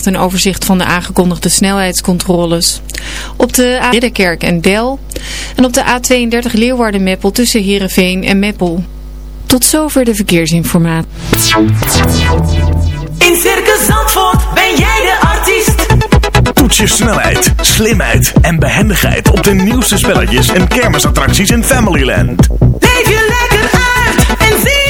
krijgt een overzicht van de aangekondigde snelheidscontroles. Op de A Ridderkerk en Del en op de A32 Leeuwarden-Meppel tussen Heerenveen en Meppel. Tot zover de verkeersinformatie. In Circus Zandvoort ben jij de artiest. Toets je snelheid, slimheid en behendigheid op de nieuwste spelletjes en kermisattracties in Familyland. Leef je lekker uit en zie.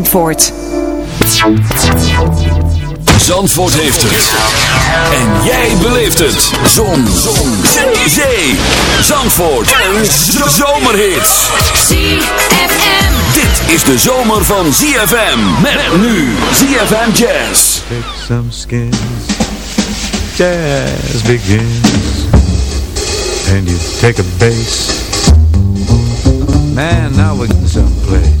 Zandvoort. Zandvoort heeft het. En jij beleeft het. Zon. Zon. Zee. Zandvoort. Een zomerhit. ZFM. Dit is de zomer van ZFM. Met nu ZFM Jazz. Take some skins. Jazz begins. And you take a bass. Man, now we're getting someplace.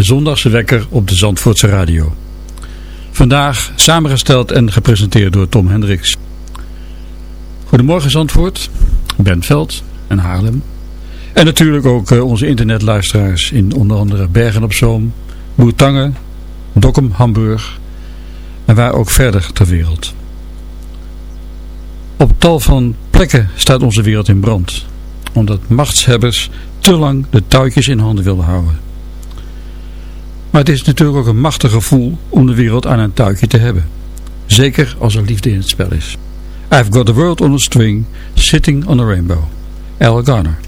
De zondagse wekker op de Zandvoortse radio. Vandaag samengesteld en gepresenteerd door Tom Hendricks. Goedemorgen Zandvoort, Bentveld en Haarlem. En natuurlijk ook eh, onze internetluisteraars in onder andere Bergen op Zoom, Boertangen, Dokkum, Hamburg en waar ook verder ter wereld. Op tal van plekken staat onze wereld in brand omdat machtshebbers te lang de touwtjes in handen wilden houden. Maar het is natuurlijk ook een machtig gevoel om de wereld aan een touwtje te hebben. Zeker als er liefde in het spel is. I've got the world on a string, sitting on a rainbow. Al Garner.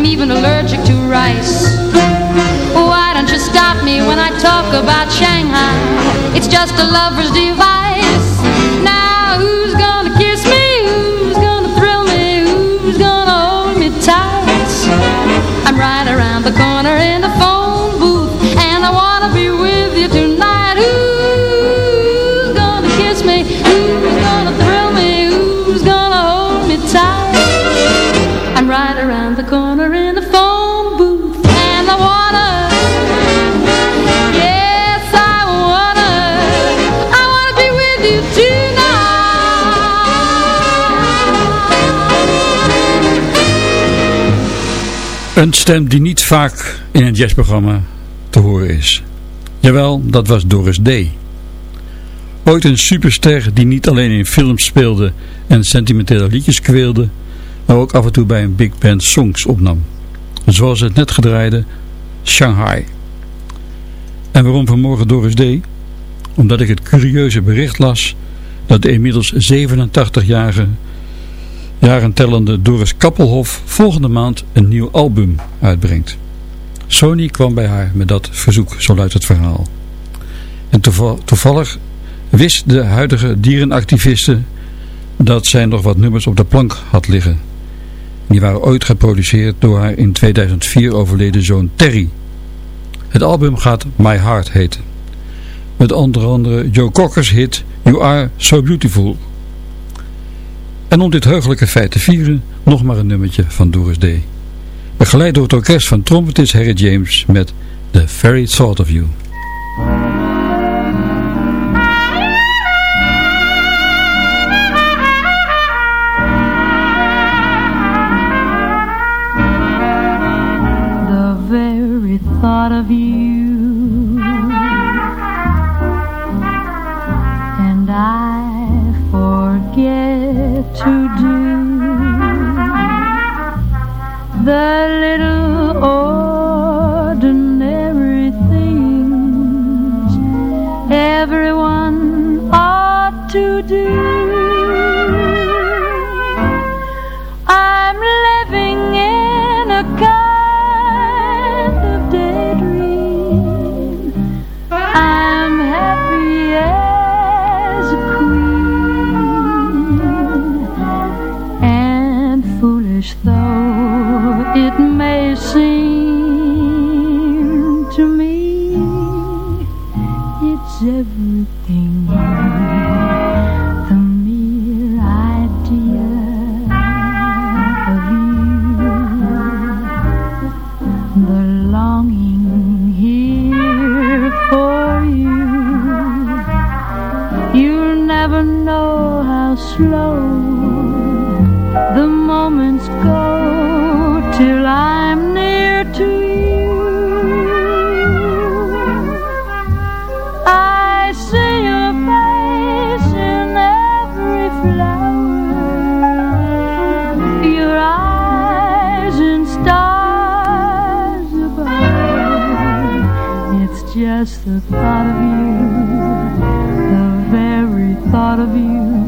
I'm even allergic to rice. Why don't you stop me when I talk about Shanghai? It's just a lover's device. Een stem die niet vaak in een jazzprogramma te horen is. Jawel, dat was Doris Day. Ooit een superster die niet alleen in films speelde en sentimentele liedjes kweelde, maar ook af en toe bij een big band songs opnam. Zoals het net gedraaide Shanghai. En waarom vanmorgen Doris Day? Omdat ik het curieuze bericht las dat de inmiddels 87-jarige jaren tellende Doris Kappelhof volgende maand een nieuw album uitbrengt. Sony kwam bij haar met dat verzoek, zo luidt het verhaal. En toevallig wist de huidige dierenactiviste dat zij nog wat nummers op de plank had liggen. Die waren ooit geproduceerd door haar in 2004 overleden zoon Terry. Het album gaat My Heart heten. Met onder andere Joe Cocker's hit You Are So Beautiful. En om dit heugelijke feit te vieren, nog maar een nummertje van Doris Day. Begeleid door het orkest van trompetist Harry James met The Very Thought of You. just the thought of you, the very thought of you.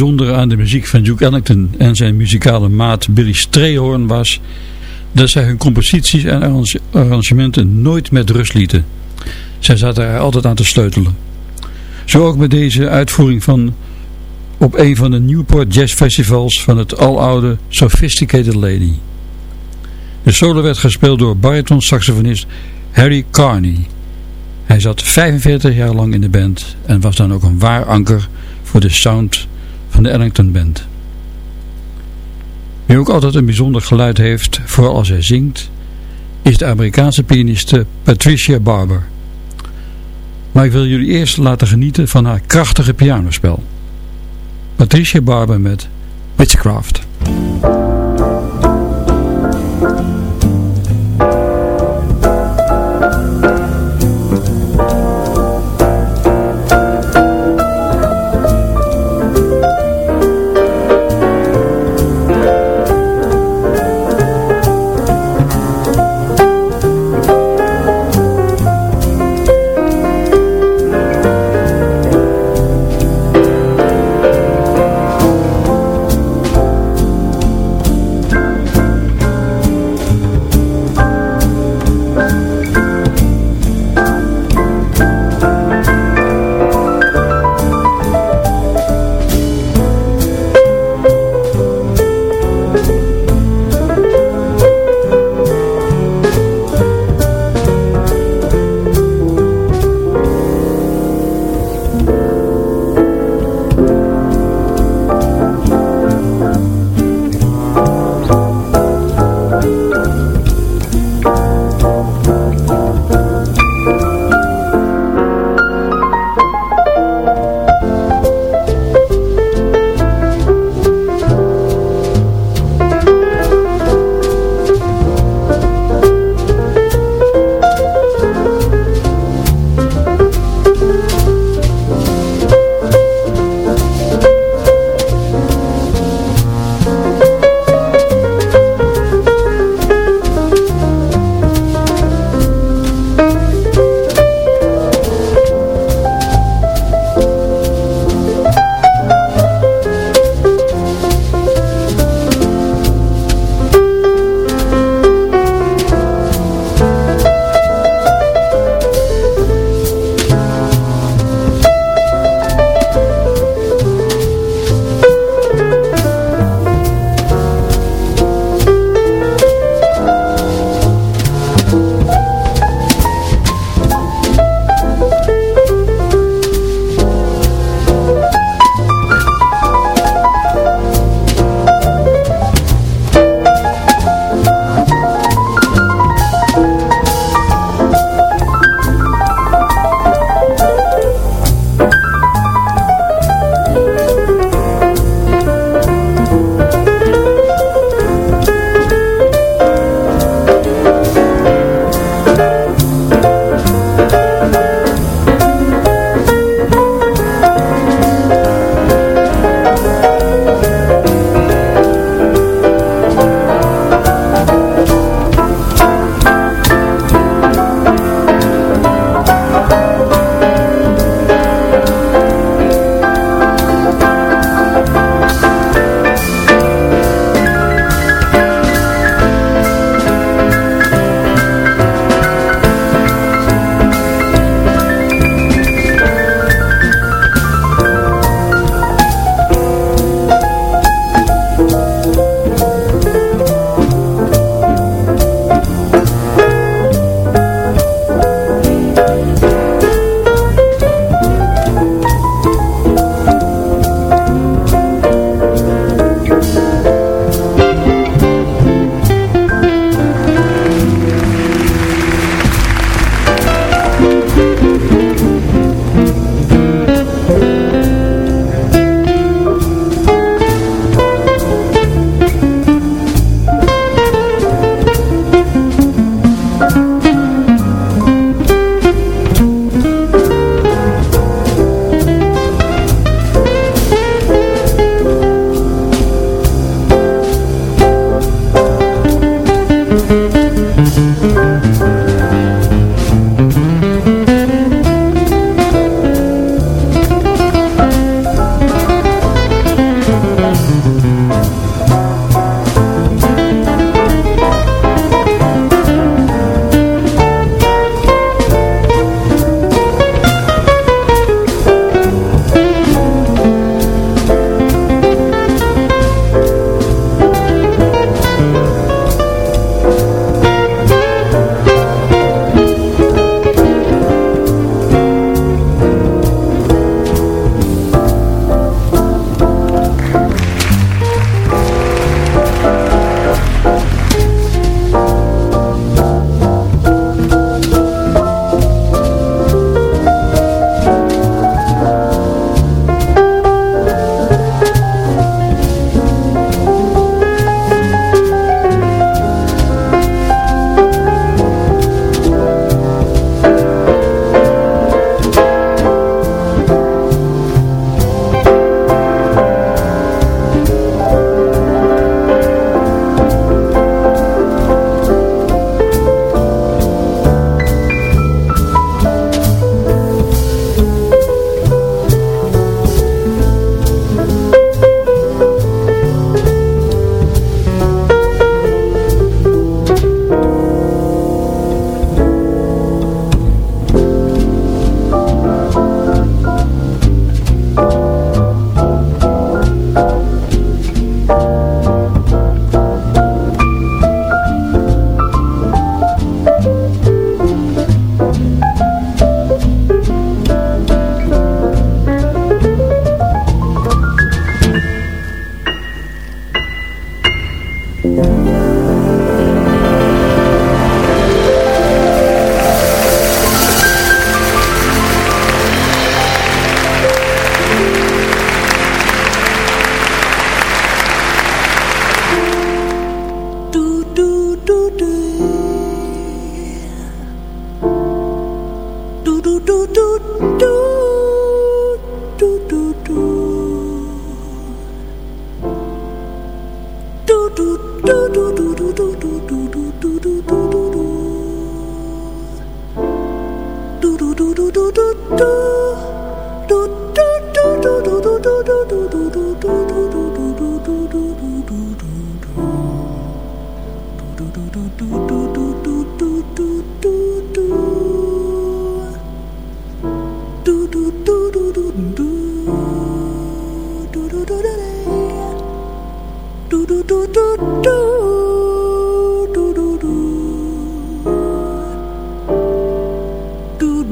Bijzondere aan de muziek van Duke Ellington en zijn muzikale maat Billy Strayhorn was dat zij hun composities en arrangementen nooit met rust lieten. Zij zaten er altijd aan te sleutelen. Zo ook met deze uitvoering van op een van de Newport Jazz Festivals van het aloude Sophisticated Lady. De solo werd gespeeld door bariton saxofonist Harry Carney. Hij zat 45 jaar lang in de band en was dan ook een waar anker voor de sound van de Ellington Band. Wie ook altijd een bijzonder geluid heeft, vooral als hij zingt, is de Amerikaanse pianiste Patricia Barber. Maar ik wil jullie eerst laten genieten van haar krachtige pianospel. Patricia Barber met Witchcraft.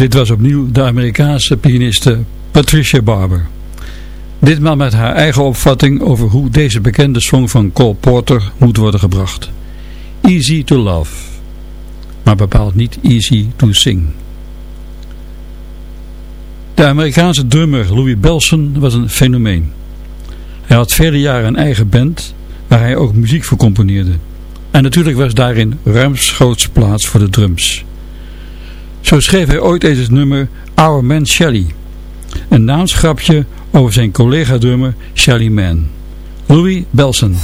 dit was opnieuw de Amerikaanse pianiste Patricia Barber. Ditmaal met haar eigen opvatting over hoe deze bekende song van Cole Porter moet worden gebracht. Easy to love, maar bepaald niet easy to sing. De Amerikaanse drummer Louis Belson was een fenomeen. Hij had vele jaren een eigen band waar hij ook muziek voor componeerde. En natuurlijk was daarin ruimschoots plaats voor de drums. Zo schreef hij ooit eens het nummer Our Man Shelley. Een naamsgrapje over zijn collega-drummer Shelly Man. Louis Belson.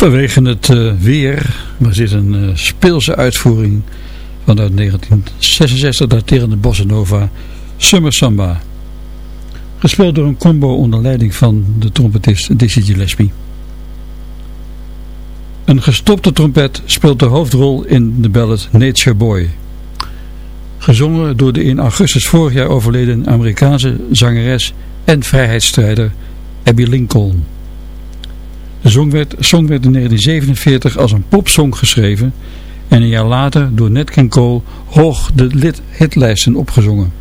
Vanwege het uh, weer, maar zit een uh, speelse uitvoering vanuit 1966 daterende bossa nova Summer Samba. Gespeeld door een combo onder leiding van de trompetist Dizzy Gillespie. Een gestopte trompet speelt de hoofdrol in de ballad Nature Boy. Gezongen door de in augustus vorig jaar overleden Amerikaanse zangeres en vrijheidsstrijder Abby Lincoln. De song werd, song werd in 1947 als een popsong geschreven en een jaar later door Nat King Cole hoog de hitlijsten opgezongen.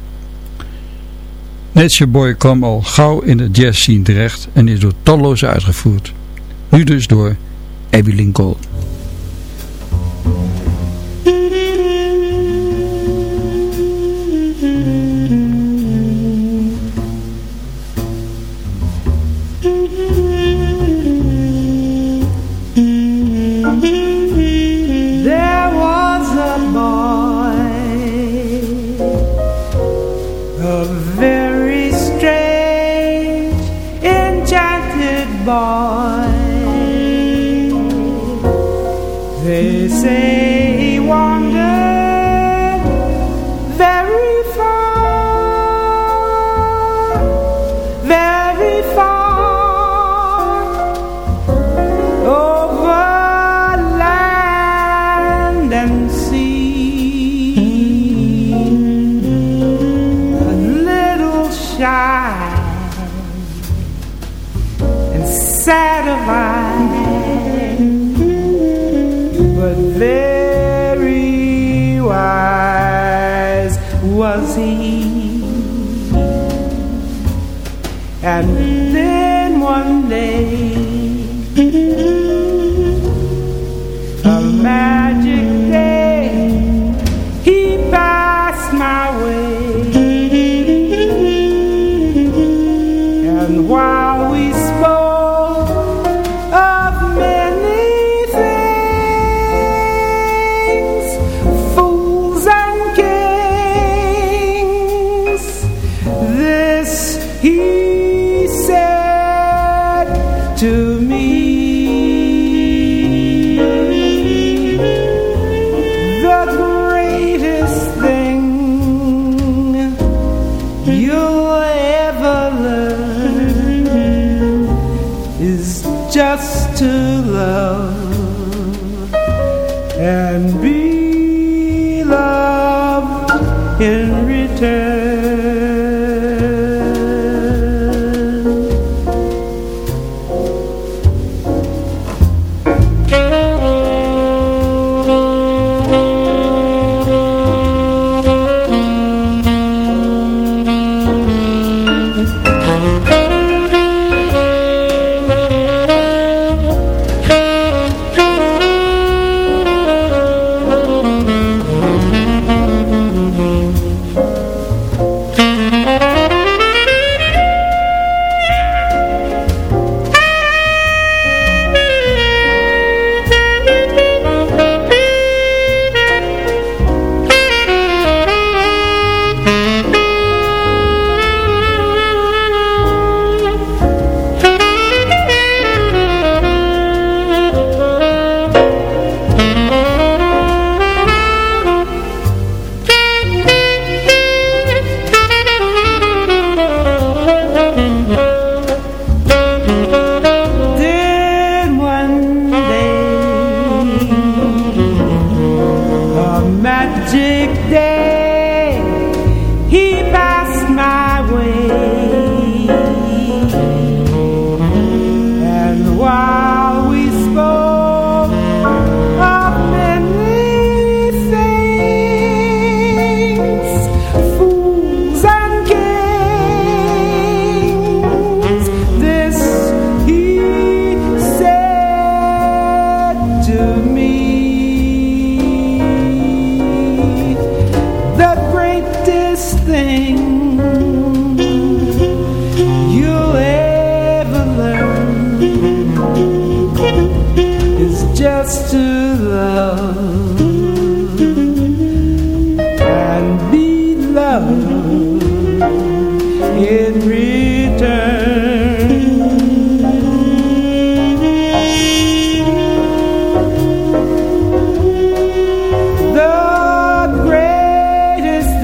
Nature Boy kwam al gauw in de jazz scene terecht en is door talloze uitgevoerd. Nu dus door Abby Lincoln.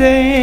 day.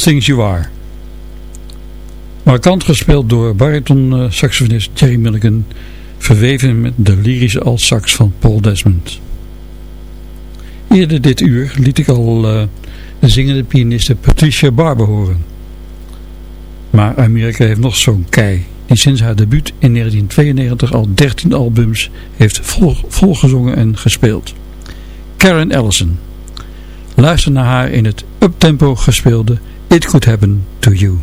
Things You Are. Markant gespeeld door bariton-saxofonist Jerry Milligan, verweven met de lyrische alt-sax van Paul Desmond. Eerder dit uur liet ik al uh, de zingende pianiste Patricia Barber horen. Maar Amerika heeft nog zo'n kei, die sinds haar debuut in 1992 al 13 albums heeft vol, volgezongen en gespeeld. Karen Ellison. Luister naar haar in het uptempo gespeelde It Could Happen To You.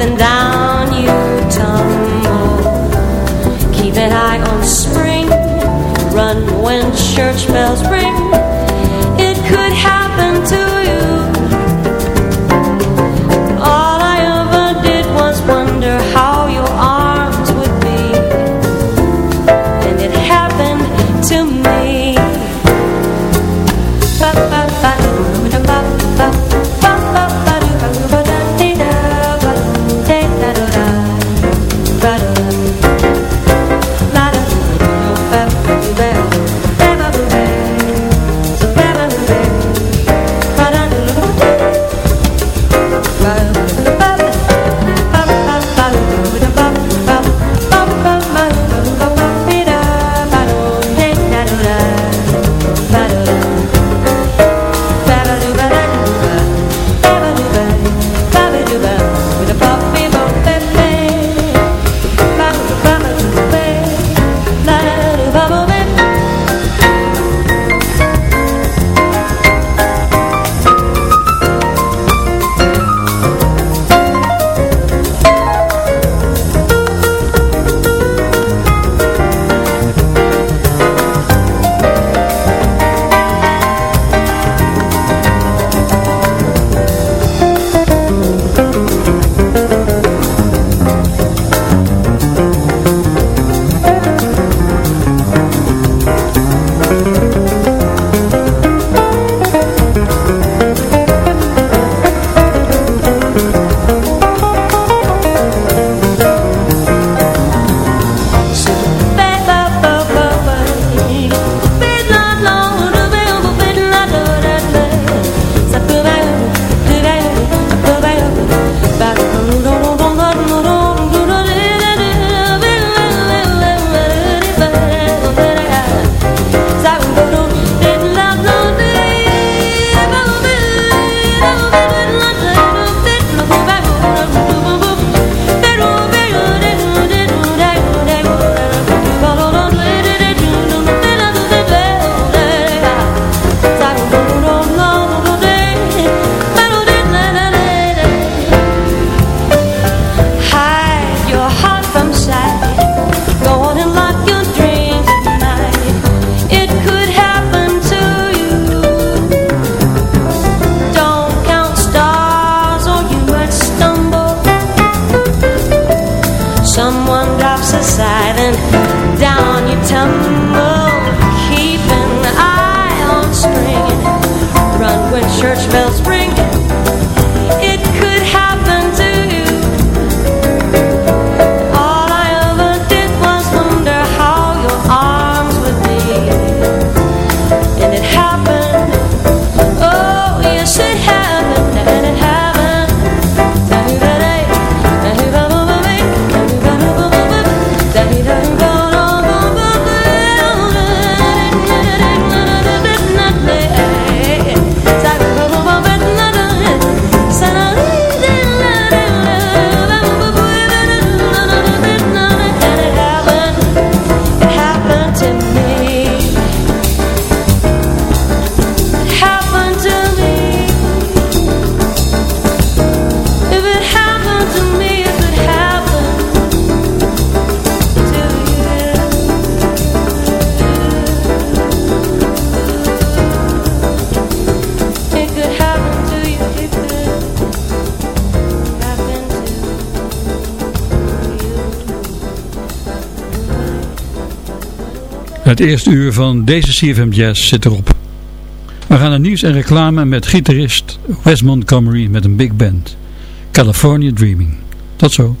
and down. Het eerste uur van deze CFM Jazz zit erop. We gaan naar nieuws en reclame met gitarist Wes Montgomery met een big band. California Dreaming. Tot zo.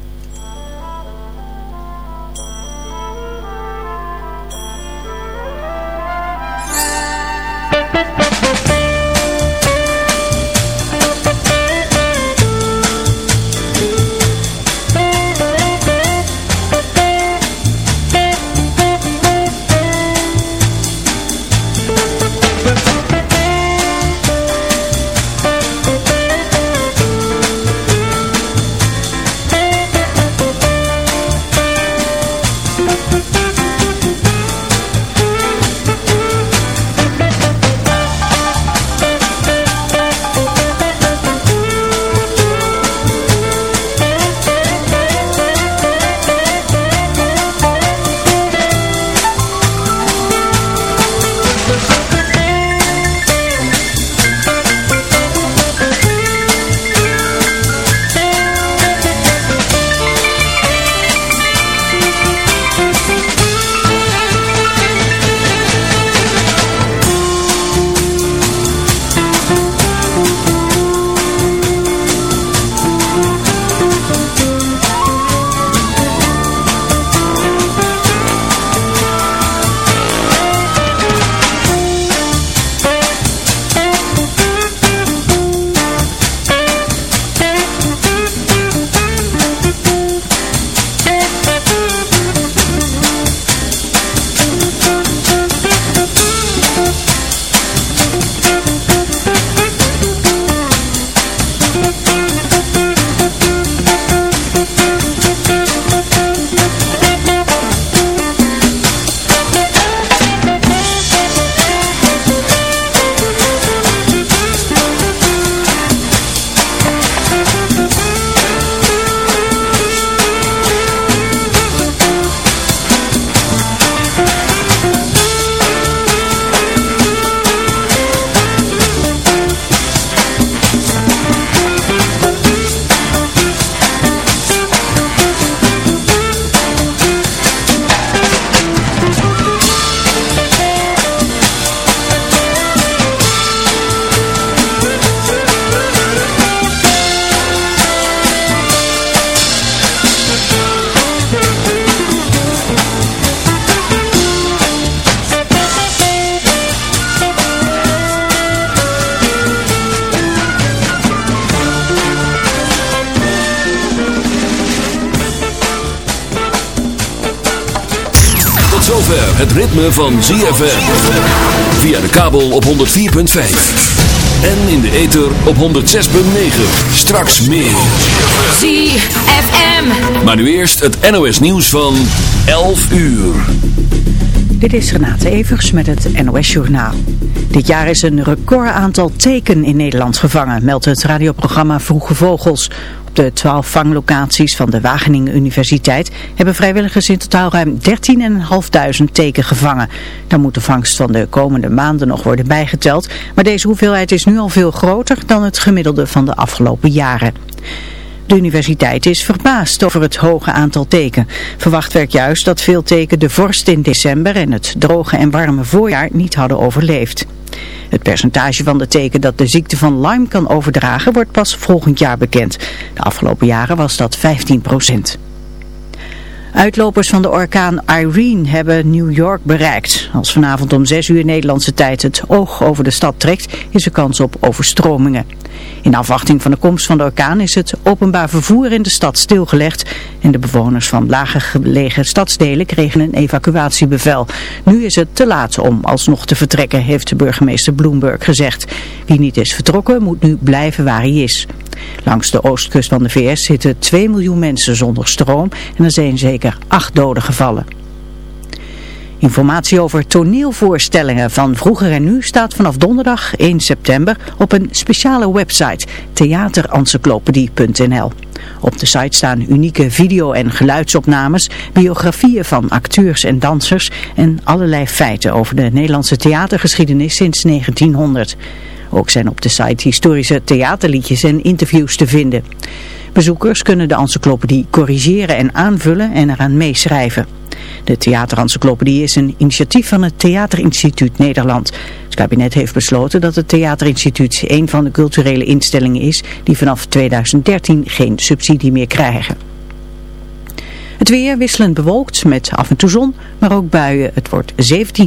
Van ZFM. Via de kabel op 104.5. En in de ether op 106.9. Straks meer. ZFM. Maar nu eerst het NOS nieuws van 11 uur. Dit is Renate Evers met het NOS Journaal. Dit jaar is een record aantal teken in Nederland gevangen, meldt het radioprogramma Vroege Vogels. De twaalf vanglocaties van de Wageningen Universiteit hebben vrijwilligers in totaal ruim 13.500 teken gevangen. Daar moet de vangst van de komende maanden nog worden bijgeteld, maar deze hoeveelheid is nu al veel groter dan het gemiddelde van de afgelopen jaren. De universiteit is verbaasd over het hoge aantal teken. Verwacht werd juist dat veel teken de vorst in december en het droge en warme voorjaar niet hadden overleefd. Het percentage van de teken dat de ziekte van Lyme kan overdragen wordt pas volgend jaar bekend. De afgelopen jaren was dat 15 procent. Uitlopers van de orkaan Irene hebben New York bereikt. Als vanavond om 6 uur Nederlandse tijd het oog over de stad trekt, is er kans op overstromingen. In afwachting van de komst van de orkaan is het openbaar vervoer in de stad stilgelegd en de bewoners van lager gelegen stadsdelen kregen een evacuatiebevel. Nu is het te laat om alsnog te vertrekken, heeft de burgemeester Bloomberg gezegd. Wie niet is vertrokken moet nu blijven waar hij is. Langs de oostkust van de VS zitten 2 miljoen mensen zonder stroom en er zijn zeker 8 doden gevallen. Informatie over toneelvoorstellingen van vroeger en nu staat vanaf donderdag 1 september op een speciale website theaterencyclopedie.nl. Op de site staan unieke video- en geluidsopnames, biografieën van acteurs en dansers en allerlei feiten over de Nederlandse theatergeschiedenis sinds 1900. Ook zijn op de site historische theaterliedjes en interviews te vinden. Bezoekers kunnen de encyclopedie corrigeren en aanvullen en eraan meeschrijven. De theaterencyclopedie is een initiatief van het Theaterinstituut Nederland. Het kabinet heeft besloten dat het Theaterinstituut een van de culturele instellingen is die vanaf 2013 geen subsidie meer krijgen. Het weer wisselend bewolkt met af en toe zon, maar ook buien. Het wordt 17